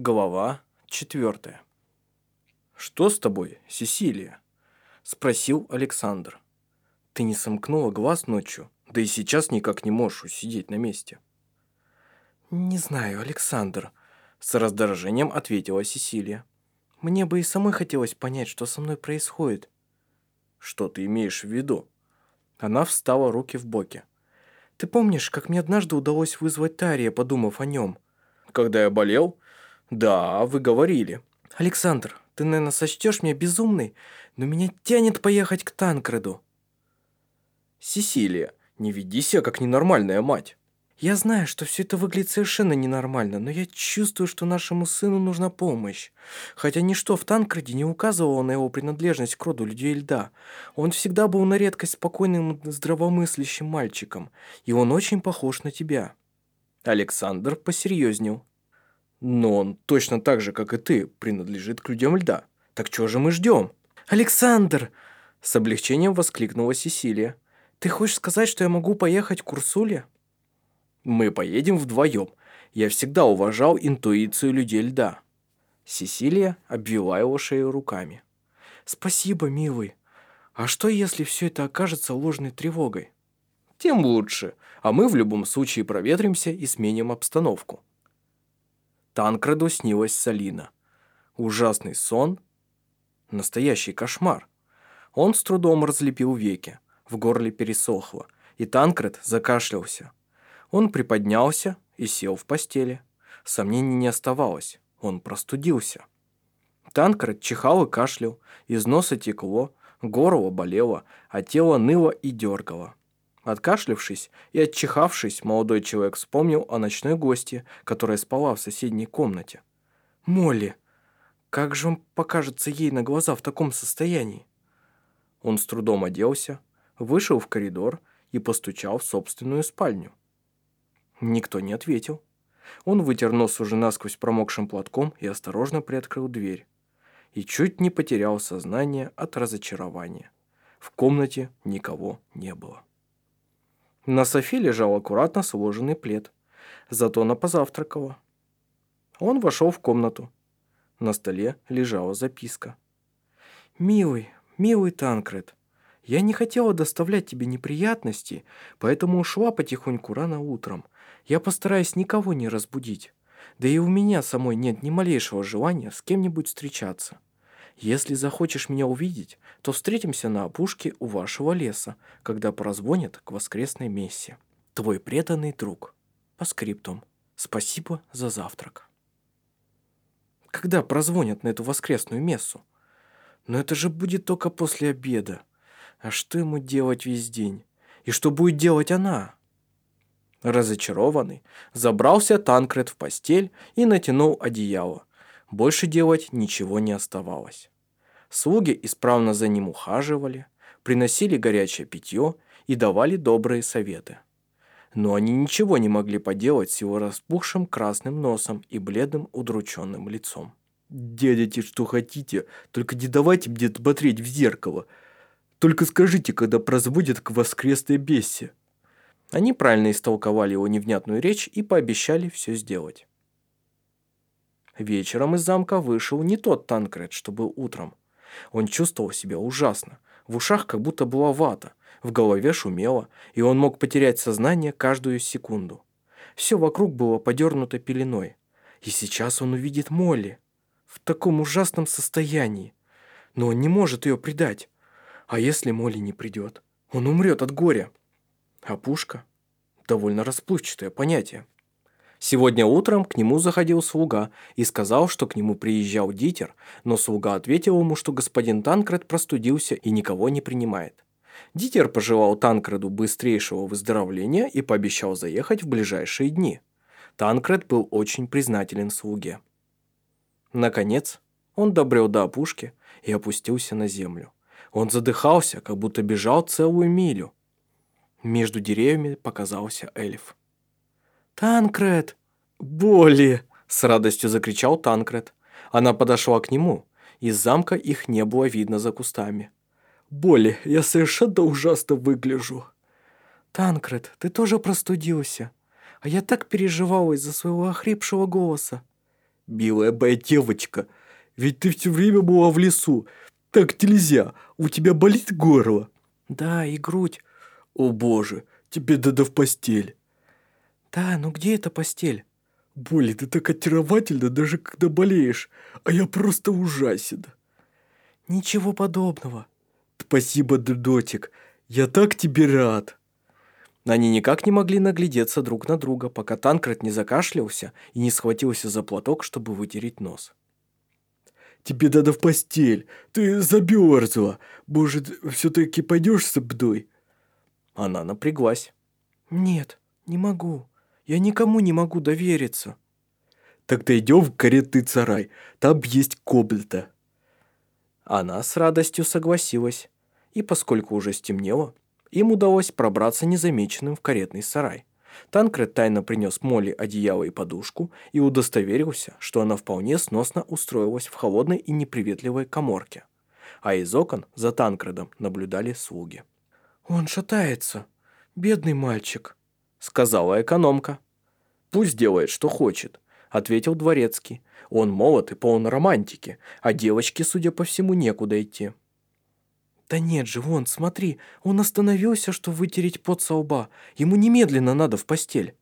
Глава четвертая. «Что с тобой, Сесилия?» – спросил Александр. «Ты не сомкнула глаз ночью, да и сейчас никак не можешь усидеть на месте». «Не знаю, Александр», – с раздражением ответила Сесилия. «Мне бы и самой хотелось понять, что со мной происходит». «Что ты имеешь в виду?» Она встала руки в боки. «Ты помнишь, как мне однажды удалось вызвать Тария, подумав о нем?» «Когда я болел?» «Да, вы говорили». «Александр, ты, наверное, сочтешь меня безумной, но меня тянет поехать к Танкреду». «Сесилия, не веди себя как ненормальная мать». Я знаю, что все это выглядит совершенно ненормально, но я чувствую, что нашему сыну нужна помощь. Хотя ничто в Танкреде не указывало на его принадлежность к роду людей льда. Он всегда был на редкость спокойным, здравомыслящим мальчиком, и он очень похож на тебя. Александр посерьезнел. Но он точно так же, как и ты, принадлежит к людям льда. Так чего же мы ждем? Александр! С облегчением воскликнула Сесилия. Ты хочешь сказать, что я могу поехать к Урсуле? Мы поедем вдвоем. Я всегда уважал интуицию людей льда. Сесилия обвела его шею руками. Спасибо, милый. А что, если все это окажется ложной тревогой? Тем лучше. А мы в любом случае проветримся и сменим обстановку. Танкреду снилась Салина. Ужасный сон. Настоящий кошмар. Он с трудом разлепил веки. В горле пересохло. И Танкред закашлялся. Он приподнялся и сел в постели. Сомнений не оставалось. Он простудился. Танкред чихал и кашлял. Из носа текло, горло болело, а тело ныло и дергало. Откашлившись и отчихавшись, молодой человек вспомнил о ночной гости, которая спала в соседней комнате. «Молли! Как же он покажется ей на глаза в таком состоянии?» Он с трудом оделся, вышел в коридор и постучал в собственную спальню. Никто не ответил. Он вытер нос уже насквозь промокшим платком и осторожно приоткрыл дверь. И чуть не потерял сознание от разочарования. В комнате никого не было. На софе лежал аккуратно сложенный плед. Зато она позавтракала. Он вошел в комнату. На столе лежала записка. «Милый, милый Танкред, я не хотела доставлять тебе неприятности, поэтому ушла потихоньку рано утром. Я постараюсь никого не разбудить. Да и у меня самой нет ни малейшего желания с кем-нибудь встречаться. Если захочешь меня увидеть, то встретимся на опушке у вашего леса, когда прозвонят к воскресной мессе. Твой преданный друг. По скриптум. Спасибо за завтрак. Когда прозвонят на эту воскресную мессу? Но это же будет только после обеда. А что ему делать весь день? И что будет делать она? Разочарованный, забрался Танкред в постель и натянул одеяло. Больше делать ничего не оставалось. Слуги исправно за ним ухаживали, приносили горячее питье и давали добрые советы. Но они ничего не могли поделать с его распухшим красным носом и бледным удрученным лицом. «Делайте, что хотите, только не давайте мне смотреть в зеркало. Только скажите, когда прозводят к воскресной бесе». Они правильно истолковали его невнятную речь и пообещали все сделать. Вечером из замка вышел не тот Танкред, что был утром. Он чувствовал себя ужасно. В ушах как будто была вата, в голове шумело, и он мог потерять сознание каждую секунду. Все вокруг было подернуто пеленой. И сейчас он увидит Молли в таком ужасном состоянии. Но он не может ее предать. А если Молли не придет? Он умрет от горя. А пушка? Довольно расплывчатое понятие. Сегодня утром к нему заходил слуга и сказал, что к нему приезжал Дитер, но слуга ответил ему, что господин Танкред простудился и никого не принимает. Дитер пожелал Танкреду быстрейшего выздоровления и пообещал заехать в ближайшие дни. Танкред был очень признателен слуге. Наконец, он добрел до опушки и опустился на землю. Он задыхался, как будто бежал целую милю. Между деревьями показался эльф. «Танкред!» «Боли!» – с радостью закричал Танкред. Она подошла к нему. Из замка их не было видно за кустами. «Боли, я совершенно ужасно выгляжу!» «Танкред, ты тоже простудился? А я так переживала из-за своего охрипшего голоса!» «Милая моя девочка, ведь ты все время была в лесу. Так нельзя, у тебя болит горло». «Да, и грудь». «О боже, тебе надо в постель». «Да, но где эта постель?» «Боли, ты так очаровательна, даже когда болеешь, а я просто ужасен». «Ничего подобного». «Спасибо, Дудотик, я так тебе рад». Они никак не могли наглядеться друг на друга, пока Танкред не закашлялся и не схватился за платок, чтобы вытереть нос. «Тебе надо в постель, ты замерзла. Может, все-таки пойдешь со мной?» Она напряглась. «Нет, не могу. Я никому не могу довериться». «Тогда идем в каретный сарай, там есть комната». Она с радостью согласилась, и поскольку уже стемнело, им удалось пробраться незамеченным в каретный сарай. Танкред тайно принес Молли одеяло и подушку и удостоверился, что она вполне сносно устроилась в холодной и неприветливой коморке. А из окон за Танкредом наблюдали слуги. «Он шатается, бедный мальчик», — сказала экономка. «Пусть делает, что хочет», — ответил дворецкий. «Он молод и полон романтики, а девочке, судя по всему, некуда идти». «Да нет же, вон, смотри, он остановился, чтобы вытереть пот со лба. Ему немедленно надо в постель».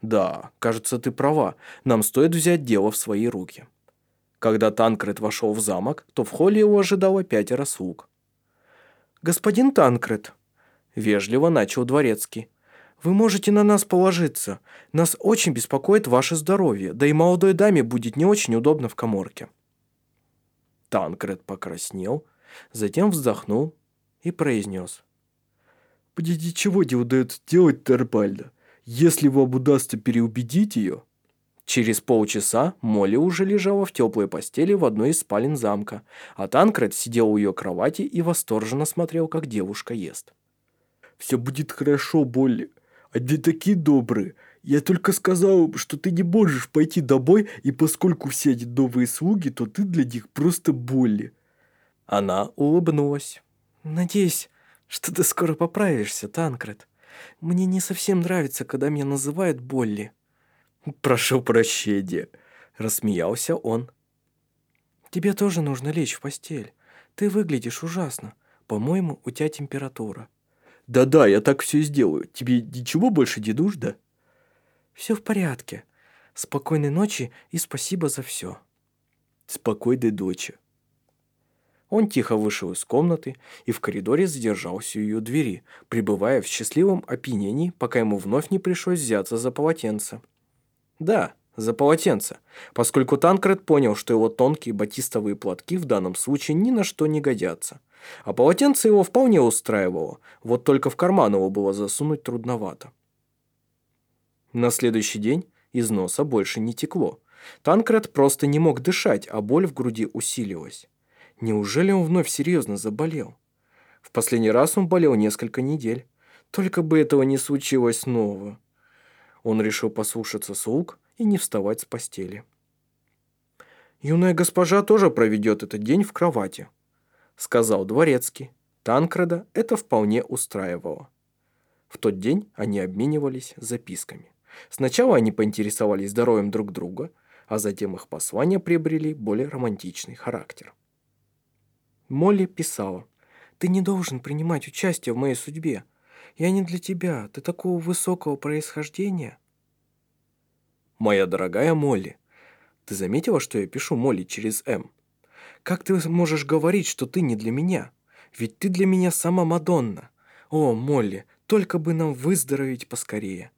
«Да, кажется, ты права. Нам стоит взять дело в свои руки». Когда Танкред вошел в замок, то в холле его ожидало пятеро слуг. «Господин Танкред», — вежливо начал дворецкий, «вы можете на нас положиться. Нас очень беспокоит ваше здоровье, да и молодой даме будет не очень удобно в коморке». Танкред покраснел, затем вздохнул и произнес. «Мне ничего не удается делать нормально. Если вам удастся переубедить ее...» Через полчаса Молли уже лежала в теплой постели в одной из спален замка, а Танкред сидел у ее кровати и восторженно смотрел, как девушка ест. «Все будет хорошо, Молли. Они такие добрые. Я только сказал, что ты не можешь пойти домой, и поскольку все эти новые слуги, то ты для них просто Болли». Она улыбнулась. «Надеюсь, что ты скоро поправишься, Танкред. Мне не совсем нравится, когда меня называют Болли». «Прошу прощения», — рассмеялся он. «Тебе тоже нужно лечь в постель. Ты выглядишь ужасно. По-моему, у тебя температура». «Да-да, я так все сделаю. Тебе ничего больше не нужно?» «Все в порядке. Спокойной ночи и спасибо за все». «Спокойной ночи». Он тихо вышел из комнаты и в коридоре задержался у ее двери, пребывая в счастливом опьянении, пока ему вновь не пришлось взяться за полотенце. Да, за полотенце, поскольку Танкред понял, что его тонкие батистовые платки в данном случае ни на что не годятся. А полотенце его вполне устраивало, вот только в карман его было засунуть трудновато. На следующий день из носа больше не текло. Танкред просто не мог дышать, а боль в груди усилилась. Неужели он вновь серьезно заболел? В последний раз он болел несколько недель. Только бы этого не случилось снова. Он решил послушаться слуг и не вставать с постели. «Юная госпожа тоже проведет этот день в кровати», — сказал дворецкий. Танкреда это вполне устраивало. В тот день они обменивались записками. Сначала они поинтересовались здоровьем друг друга, а затем их послания приобрели более романтичный характер. Молли писала. «Ты не должен принимать участие в моей судьбе. Я не для тебя. Ты такого высокого происхождения». «Моя дорогая Молли, ты заметила, что я пишу Молли через «М»? Как ты можешь говорить, что ты не для меня? Ведь ты для меня сама Мадонна. О, Молли, только бы нам выздороветь поскорее.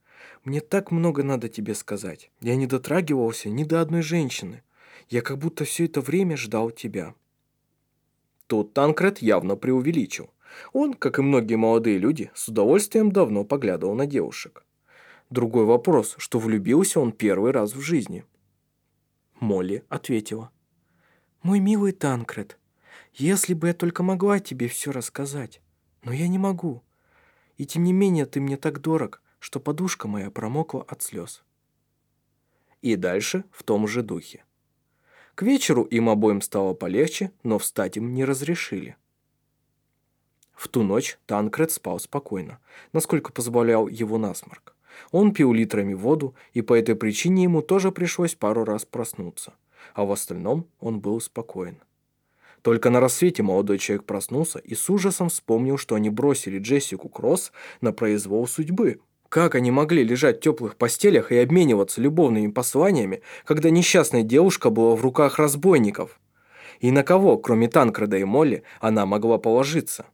Мне так много надо тебе сказать. Я не дотрагивался ни до одной женщины. Я как будто все это время ждал тебя». Тут Танкред явно преувеличил. Он, как и многие молодые люди, с удовольствием давно поглядывал на девушек. Другой вопрос, что влюбился он первый раз в жизни. Молли ответила. «Мой милый Танкред, если бы я только могла тебе все рассказать, но я не могу. И тем не менее ты мне так дорог, что подушка моя промокла от слез». И дальше в том же духе. К вечеру им обоим стало полегче, но встать им не разрешили. В ту ночь Танкред спал спокойно, насколько позволял его насморк. Он пил литрами воду, и по этой причине ему тоже пришлось пару раз проснуться. А в остальном он был спокоен. Только на рассвете молодой человек проснулся и с ужасом вспомнил, что они бросили Джессику Кросс на произвол судьбы. Как они могли лежать в теплых постелях и обмениваться любовными посланиями, когда несчастная девушка была в руках разбойников? И на кого, кроме Танкреда и Молли, она могла положиться?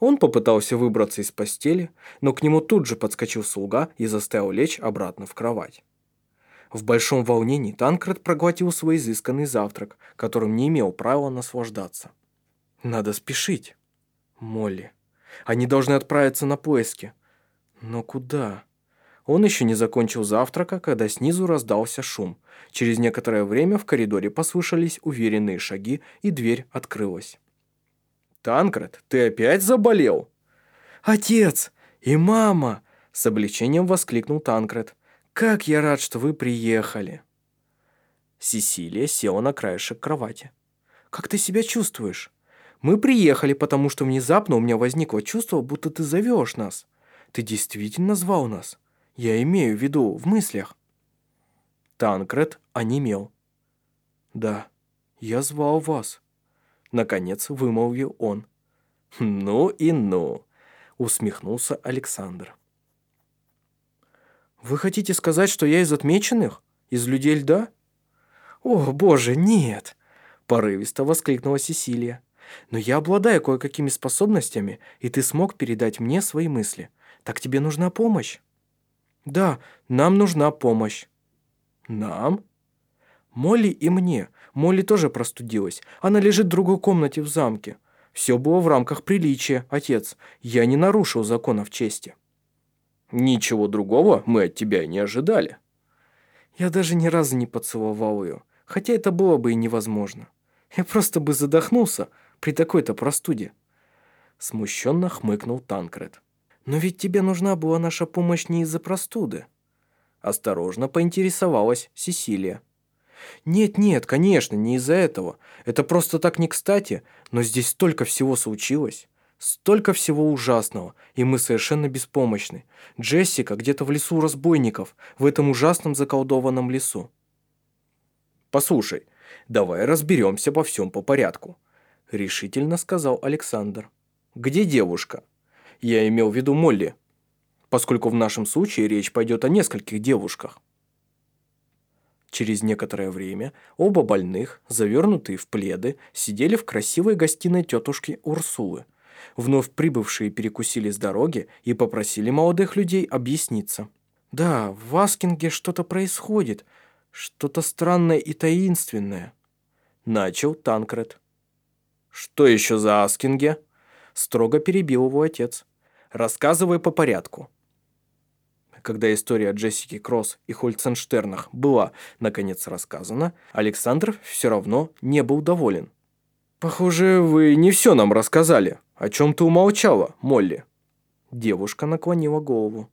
Он попытался выбраться из постели, но к нему тут же подскочил слуга и заставил лечь обратно в кровать. В большом волнении Танкред проглотил свой изысканный завтрак, которым не имел права наслаждаться. «Надо спешить. Молли. Они должны отправиться на поиски. Но куда?» Он еще не закончил завтрака, когда снизу раздался шум. Через некоторое время в коридоре послышались уверенные шаги, и дверь открылась. «Танкред, ты опять заболел?» «Отец! И мама!» – с облегчением воскликнул Танкред. «Как я рад, что вы приехали!» Сесилия села на краешек кровати. «Как ты себя чувствуешь? Мы приехали, потому что внезапно у меня возникло чувство, будто ты зовешь нас. Ты действительно звал нас?» Я имею в виду в мыслях. Танкред онемел. Да, я звал вас. Наконец вымолвил он. Ну и ну, усмехнулся Александр. Вы хотите сказать, что я из отмеченных? Из людей льда? О, боже, нет! Порывисто воскликнула Сесилия. Но я обладаю кое-какими способностями, и ты смог передать мне свои мысли. Так тебе нужна помощь. «Да, нам нужна помощь». «Нам?» «Молли и мне. Молли тоже простудилась. Она лежит в другой комнате в замке. Все было в рамках приличия, отец. Я не нарушил законов чести». «Ничего другого мы от тебя не ожидали». Я даже ни разу не поцеловал ее, хотя это было бы и невозможно. Я просто бы задохнулся при такой-то простуде. Смущенно хмыкнул Танкред. «Но ведь тебе нужна была наша помощь не из-за простуды». Осторожно поинтересовалась Сесилия. «Нет-нет, конечно, не из-за этого. Это просто так не кстати, но здесь столько всего случилось. Столько всего ужасного, и мы совершенно беспомощны. Джессика где-то в лесу разбойников, в этом ужасном заколдованном лесу». «Послушай, давай разберемся во всем по порядку», — решительно сказал Александр. «Где девушка?» Я имел в виду Молли, поскольку в нашем случае речь пойдет о нескольких девушках. Через некоторое время оба больных, завернутые в пледы, сидели в красивой гостиной тетушки Урсулы. Вновь прибывшие перекусили с дороги и попросили молодых людей объясниться. «Да, в Аскинге что-то происходит, что-то странное и таинственное», – начал Танкред. «Что еще за Аскинге?» – строго перебил его отец. Рассказывай по порядку. Когда история Джессики Кросс и Хольценштернах была, наконец, рассказана, Александр все равно не был доволен. «Похоже, вы не все нам рассказали. О чем ты умолчала, Молли?» Девушка наклонила голову.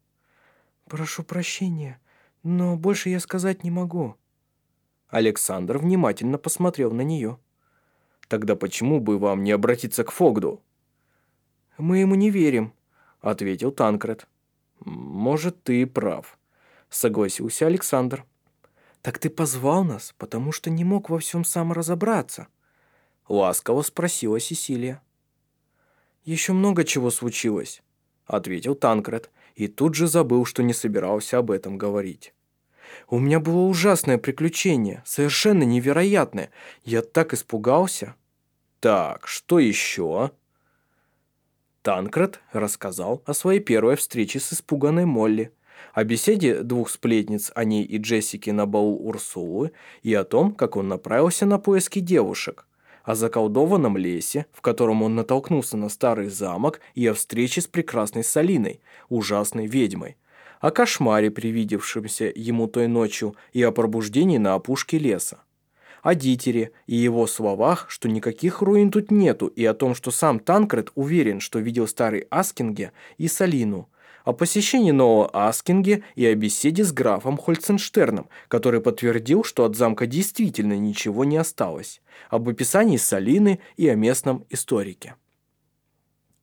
«Прошу прощения, но больше я сказать не могу». Александр внимательно посмотрел на нее. «Тогда почему бы вам не обратиться к Фогду?» «Мы ему не верим», ответил Танкред. «Может, ты и прав», — согласился Александр. «Так ты позвал нас, потому что не мог во всем сам разобраться?» — ласково спросила Сесилия. «Еще много чего случилось», — ответил Танкред, и тут же забыл, что не собирался об этом говорить. «У меня было ужасное приключение, совершенно невероятное. Я так испугался». «Так, что еще?» Танкред рассказал о своей первой встрече с испуганной Молли, о беседе двух сплетниц о ней и Джессике на балу Урсулы и о том, как он направился на поиски девушек, о заколдованном лесе, в котором он натолкнулся на старый замок и о встрече с прекрасной Салиной, ужасной ведьмой, о кошмаре, привидевшемся ему той ночью, и о пробуждении на опушке леса о Дитере и его словах, что никаких руин тут нету, и о том, что сам Танкред уверен, что видел старый Аскинге и Салину, о посещении нового Аскинге и о беседе с графом Хольценштерном, который подтвердил, что от замка действительно ничего не осталось, об описании Салины и о местном историке.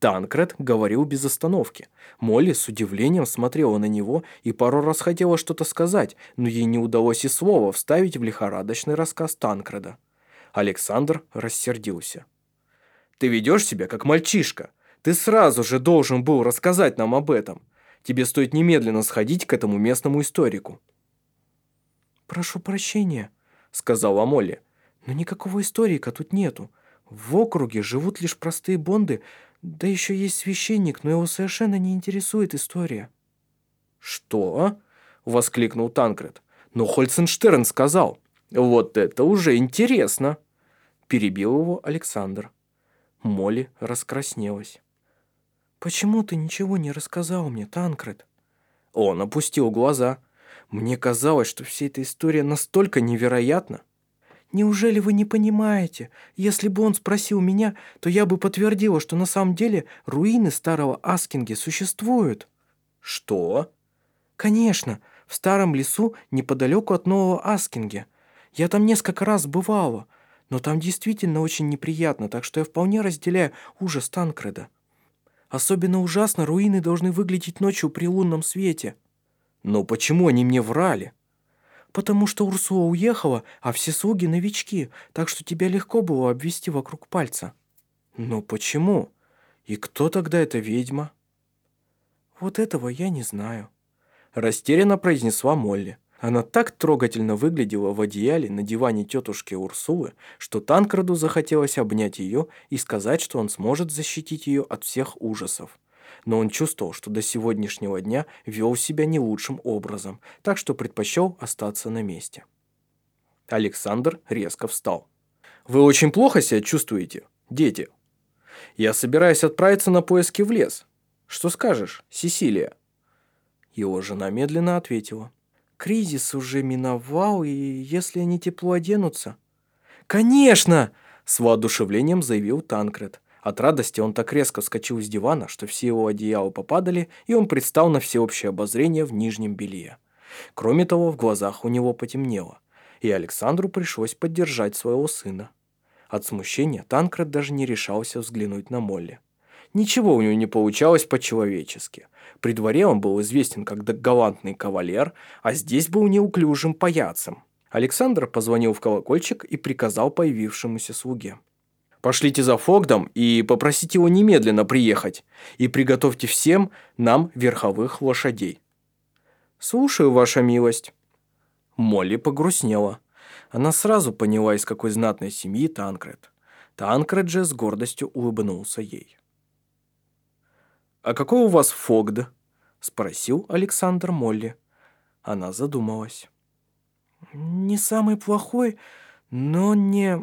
Танкред говорил без остановки. Молли с удивлением смотрела на него и пару раз хотела что-то сказать, но ей не удалось и слова вставить в лихорадочный рассказ Танкреда. Александр рассердился. «Ты ведешь себя как мальчишка. Ты сразу же должен был рассказать нам об этом. Тебе стоит немедленно сходить к этому местному историку». «Прошу прощения», — сказала Молли, — «но никакого историка тут нету. В округе живут лишь простые бонды, да еще есть священник, но его совершенно не интересует история». «Что?» — воскликнул Танкред. «Но Хольценштерн сказал. Вот это уже интересно!» Перебил его Александр. Молли раскраснелась. «Почему ты ничего не рассказал мне, Танкред?» Он опустил глаза. «Мне казалось, что вся эта история настолько невероятна». Неужели вы не понимаете? Если бы он спросил меня, то я бы подтвердила, что на самом деле руины старого Аскинги существуют». «Что?» «Конечно, в старом лесу неподалеку от Нового Аскинги. Я там несколько раз бывала, но там действительно очень неприятно, так что я вполне разделяю ужас Танкреда. Особенно ужасно руины должны выглядеть ночью при лунном свете». «Но почему они мне врали?» Потому что Урсула уехала, а все слуги новички, так что тебя легко было обвести вокруг пальца». «Но почему? И кто тогда эта ведьма?» «Вот этого я не знаю», – растерянно произнесла Молли. Она так трогательно выглядела в одеяле на диване тетушки Урсулы, что Танкраду захотелось обнять ее и сказать, что он сможет защитить ее от всех ужасов но он чувствовал, что до сегодняшнего дня вел себя не лучшим образом, так что предпочел остаться на месте. Александр резко встал. «Вы очень плохо себя чувствуете, дети. Я собираюсь отправиться на поиски в лес. Что скажешь, Сесилия?» Его жена медленно ответила. «Кризис уже миновал, и если они тепло оденутся...» «Конечно!» – с воодушевлением заявил Танкред. От радости он так резко вскочил с дивана, что все его одеяла попадали, и он предстал на всеобщее обозрение в нижнем белье. Кроме того, в глазах у него потемнело, и Александру пришлось поддержать своего сына. От смущения Танкред даже не решался взглянуть на Молли. Ничего у него не получалось по-человечески. При дворе он был известен как галантный кавалер, а здесь был неуклюжим паяцем. Александр позвонил в колокольчик и приказал появившемуся слуге. Пошлите за Фогдом и попросите его немедленно приехать. И приготовьте всем нам верховых лошадей. Слушаю, ваша милость. Молли погрустнела. Она сразу поняла, из какой знатной семьи Танкред. Танкред же с гордостью улыбнулся ей. «А какой у вас Фогд?» – спросил Александр Молли. Она задумалась. «Не самый плохой, но не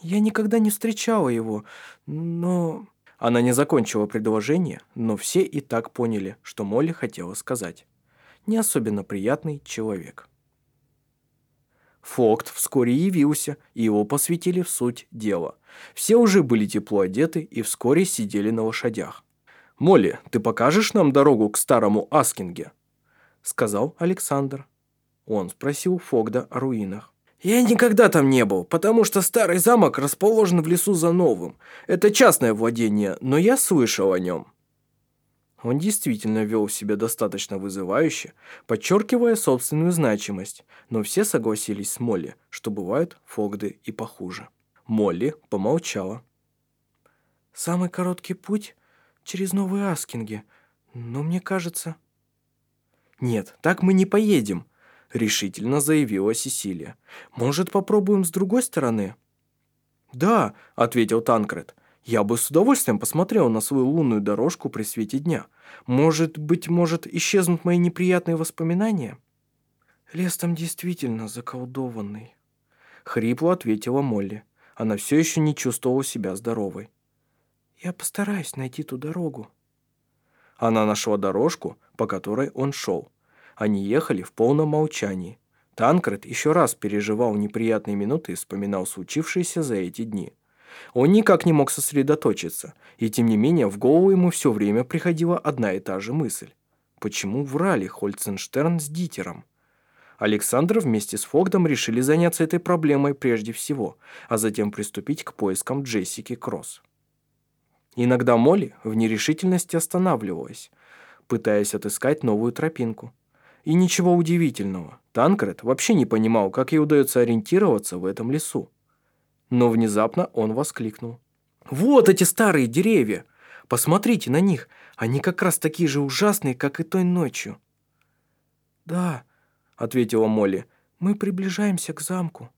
я никогда не встречала его, но...» Она не закончила предложение, но все и так поняли, что Молли хотела сказать. Не особенно приятный человек. Фокт вскоре явился, и его посвятили в суть дела. Все уже были тепло одеты и вскоре сидели на лошадях. «Молли, ты покажешь нам дорогу к старому Аскинге?» Сказал Александр. Он спросил Фогда о руинах. Я никогда там не был, потому что старый замок расположен в лесу за новым. Это частное владение, но я слышал о нем. Он действительно вел себя достаточно вызывающе, подчеркивая собственную значимость, но все согласились с Молли, что бывают фогды и похуже. Молли помолчала. «Самый короткий путь через Новые Аскинги, но мне кажется...» «Нет, так мы не поедем», решительно заявила Сесилия. «Может, попробуем с другой стороны?» «Да», — ответил Танкред. «Я бы с удовольствием посмотрел на свою лунную дорожку при свете дня. Может быть, может, исчезнут мои неприятные воспоминания?» «Лес там действительно заколдованный», — хрипло ответила Молли. Она все еще не чувствовала себя здоровой. «Я постараюсь найти ту дорогу». Она нашла дорожку, по которой он шел. Они ехали в полном молчании. Танкред еще раз переживал неприятные минуты и вспоминал случившееся за эти дни. Он никак не мог сосредоточиться, и тем не менее в голову ему все время приходила одна и та же мысль. Почему врали Хольценштерн с Дитером? Александр вместе с Фогдом решили заняться этой проблемой прежде всего, а затем приступить к поискам Джессики Кросс. Иногда Молли в нерешительности останавливалась, пытаясь отыскать новую тропинку. И ничего удивительного, Танкред вообще не понимал, как ей удается ориентироваться в этом лесу. Но внезапно он воскликнул. «Вот эти старые деревья! Посмотрите на них! Они как раз такие же ужасные, как и той ночью!» «Да», — ответила Молли, — «мы приближаемся к замку».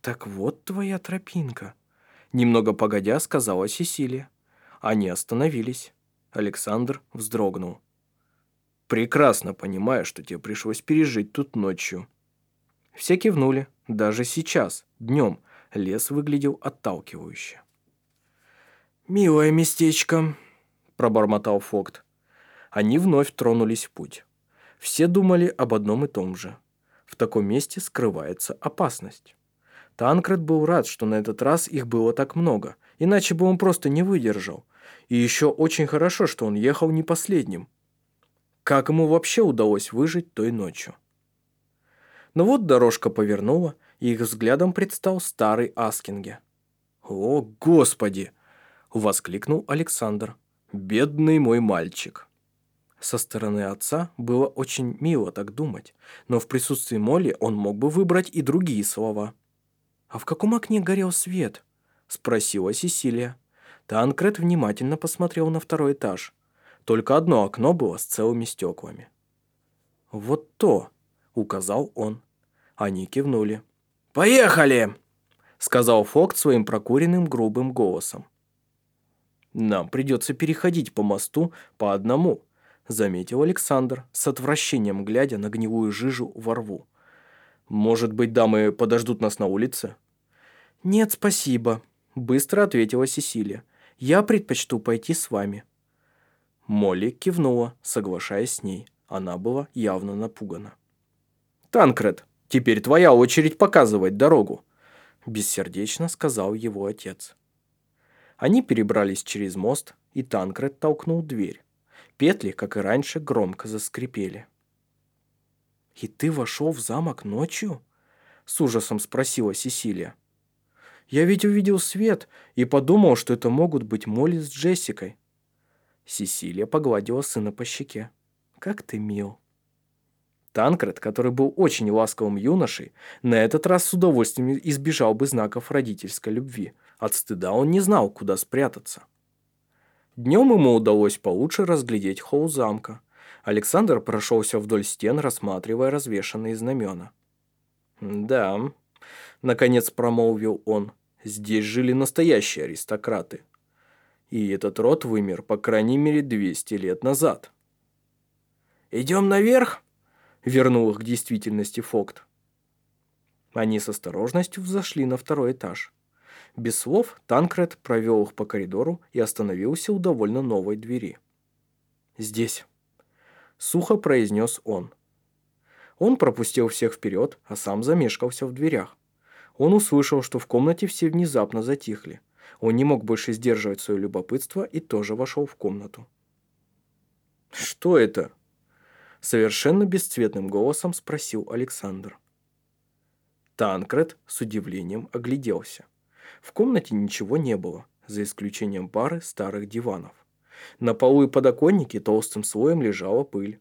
«Так вот твоя тропинка», — немного погодя сказала Сесилия. Они остановились. Александр вздрогнул. «Прекрасно понимаю, что тебе пришлось пережить тут ночью». Все кивнули. Даже сейчас, днем, лес выглядел отталкивающе. «Милое местечко», — пробормотал Фокт. Они вновь тронулись в путь. Все думали об одном и том же. В таком месте скрывается опасность. Танкред был рад, что на этот раз их было так много, иначе бы он просто не выдержал. И еще очень хорошо, что он ехал не последним. Как ему вообще удалось выжить той ночью? Но вот дорожка повернула, и их взглядом предстал старый Аскинге. «О, Господи!» — воскликнул Александр. «Бедный мой мальчик!» Со стороны отца было очень мило так думать, но в присутствии Молли он мог бы выбрать и другие слова. «А в каком окне горел свет?» – спросила Сесилия. Танкред внимательно посмотрел на второй этаж. Только одно окно было с целыми стеклами. «Вот то!» – указал он. Они кивнули. «Поехали!» – сказал Фокт своим прокуренным грубым голосом. «Нам придется переходить по мосту по одному», заметил Александр, с отвращением глядя на гнилую жижу во рву. «Может быть, дамы подождут нас на улице?» «Нет, спасибо», — быстро ответила Сесилия. «Я предпочту пойти с вами». Молли кивнула, соглашаясь с ней. Она была явно напугана. «Танкред, теперь твоя очередь показывать дорогу», — бессердечно сказал его отец. Они перебрались через мост, и Танкред толкнул дверь. Петли, как и раньше, громко заскрипели. «И ты вошел в замок ночью?» — с ужасом спросила Сесилия. «Я ведь увидел свет и подумал, что это могут быть Молли с Джессикой». Сесилия погладила сына по щеке. «Как ты мил». Танкред, который был очень ласковым юношей, на этот раз с удовольствием избежал бы знаков родительской любви. От стыда он не знал, куда спрятаться. Днем ему удалось получше разглядеть холл замка. Александр прошелся вдоль стен, рассматривая развешанные знамена. «Да», — наконец промолвил он, — «здесь жили настоящие аристократы. И этот род вымер, по крайней мере, 200 лет назад». «Идем наверх?» — вернул их к действительности Фокт. Они с осторожностью взошли на второй этаж. Без слов Танкред провел их по коридору и остановился у довольно новой двери. «Здесь», — сухо произнес он. Он пропустил всех вперед, а сам замешкался в дверях. Он услышал, что в комнате все внезапно затихли. Он не мог больше сдерживать свое любопытство и тоже вошел в комнату. «Что это?» Совершенно бесцветным голосом спросил Александр. Танкред с удивлением огляделся. В комнате ничего не было, за исключением пары старых диванов. На полу и подоконнике толстым слоем лежала пыль.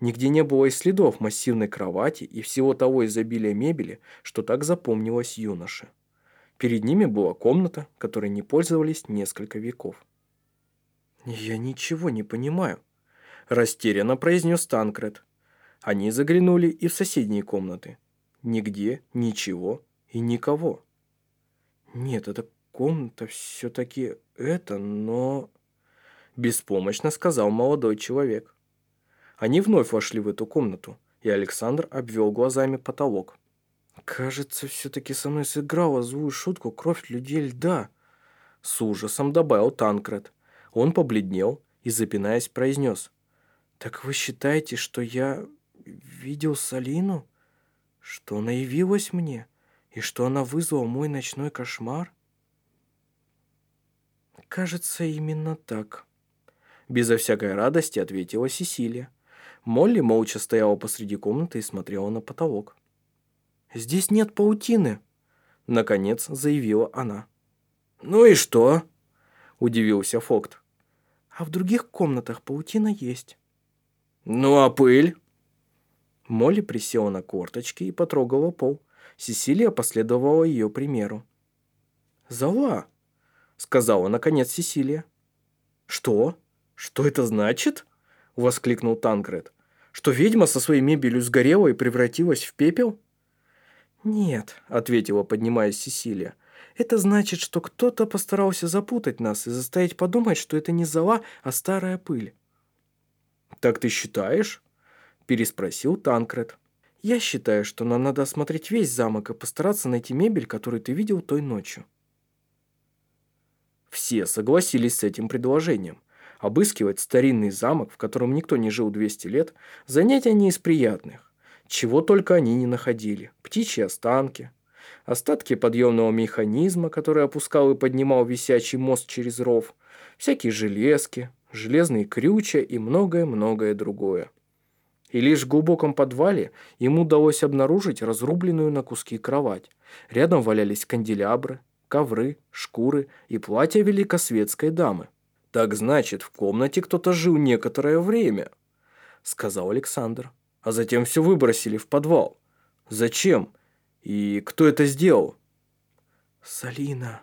Нигде не было и следов массивной кровати и всего того изобилия мебели, что так запомнилось юноше. Перед ними была комната, которой не пользовались несколько веков. «Я ничего не понимаю», – растерянно произнес Танкред. Они заглянули и в соседние комнаты. Нигде, ничего и никого. Нет, эта комната все-таки это, но... Беспомощно сказал молодой человек. Они вновь вошли в эту комнату, и Александр обвел глазами потолок. «Кажется, все-таки со мной сыграла злую шутку кровь людей льда», с ужасом добавил Танкред. Он побледнел и, запинаясь, произнес. «Так вы считаете, что я видел Салину? Что она явилась мне?» И что она вызвала мой ночной кошмар? Кажется, именно так. Безо всякой радости ответила Сесилия. Молли молча стояла посреди комнаты и смотрела на потолок. «Здесь нет паутины», — наконец заявила она. «Ну и что?» удивился Фокт. А в других комнатах паутина есть. Ну а пыль? Молли присела на корточки и потрогала пол. Сесилия последовала ее примеру. «Зола», — сказала наконец Сесилия. «Что? Что это значит?» — воскликнул Танкред. «Что ведьма со своей мебелью сгорела и превратилась в пепел?» «Нет», — ответила, поднимаясь Сесилия. «Это значит, что кто-то постарался запутать нас и заставить подумать, что это не зола, а старая пыль». «Так ты считаешь?» – переспросил Танкред. «Я считаю, что нам надо осмотреть весь замок и постараться найти мебель, которую ты видел той ночью». Все согласились с этим предложением. Обыскивать старинный замок, в котором никто не жил 200 лет, занятие не из приятных. Чего только они не находили. Птичьи останки, остатки подъемного механизма, который опускал и поднимал висячий мост через ров, всякие железки, железные крючья и многое-многое другое. И лишь в глубоком подвале ему удалось обнаружить разрубленную на куски кровать. Рядом валялись канделябры, ковры, шкуры и платья великосветской дамы. «Так значит, в комнате кто-то жил некоторое время», — сказал Александр. «А затем все выбросили в подвал. Зачем? И кто это сделал?» «Салина»,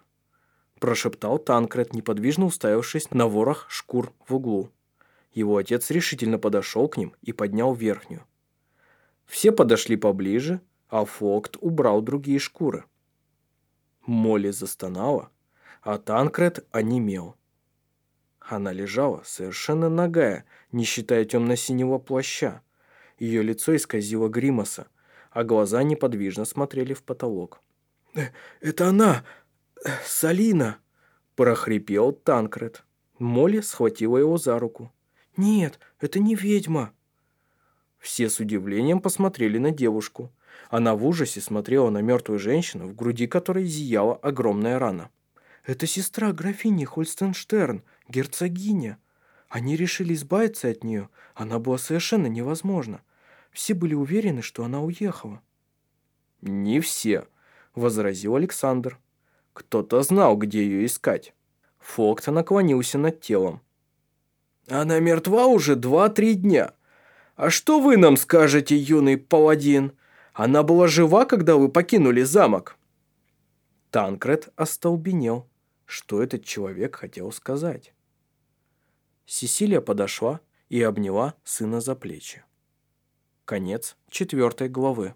прошептал Танкред, неподвижно уставившись на ворох шкур в углу. Его отец решительно подошел к ним и поднял верхнюю. Все подошли поближе, а Фокт убрал другие шкуры. Молли застонала, а Танкред онемел. Она лежала, совершенно нагая, не считая темно-синего плаща. Ее лицо исказило гримаса, а глаза неподвижно смотрели в потолок. «Э, «Это она! Салина!» – прохрипел Танкред. Молли схватила его за руку. «Нет, это не ведьма!» Все с удивлением посмотрели на девушку. Она в ужасе смотрела на мертвую женщину, в груди которой зияла огромная рана. «Это сестра графини Хольстенштерн, герцогиня. Они решили избавиться от нее. Она была совершенно невозможна. Все были уверены, что она уехала». «Не все», — возразил Александр. Кто-то знал, где ее искать. Фокт наклонился над телом. «Она мертва уже два-три дня. А что вы нам скажете, юный паладин? Она была жива, когда вы покинули замок?» Танкред остолбенел. Что этот человек хотел сказать? Сесилия подошла и обняла сына за плечи. Конец четвертой главы.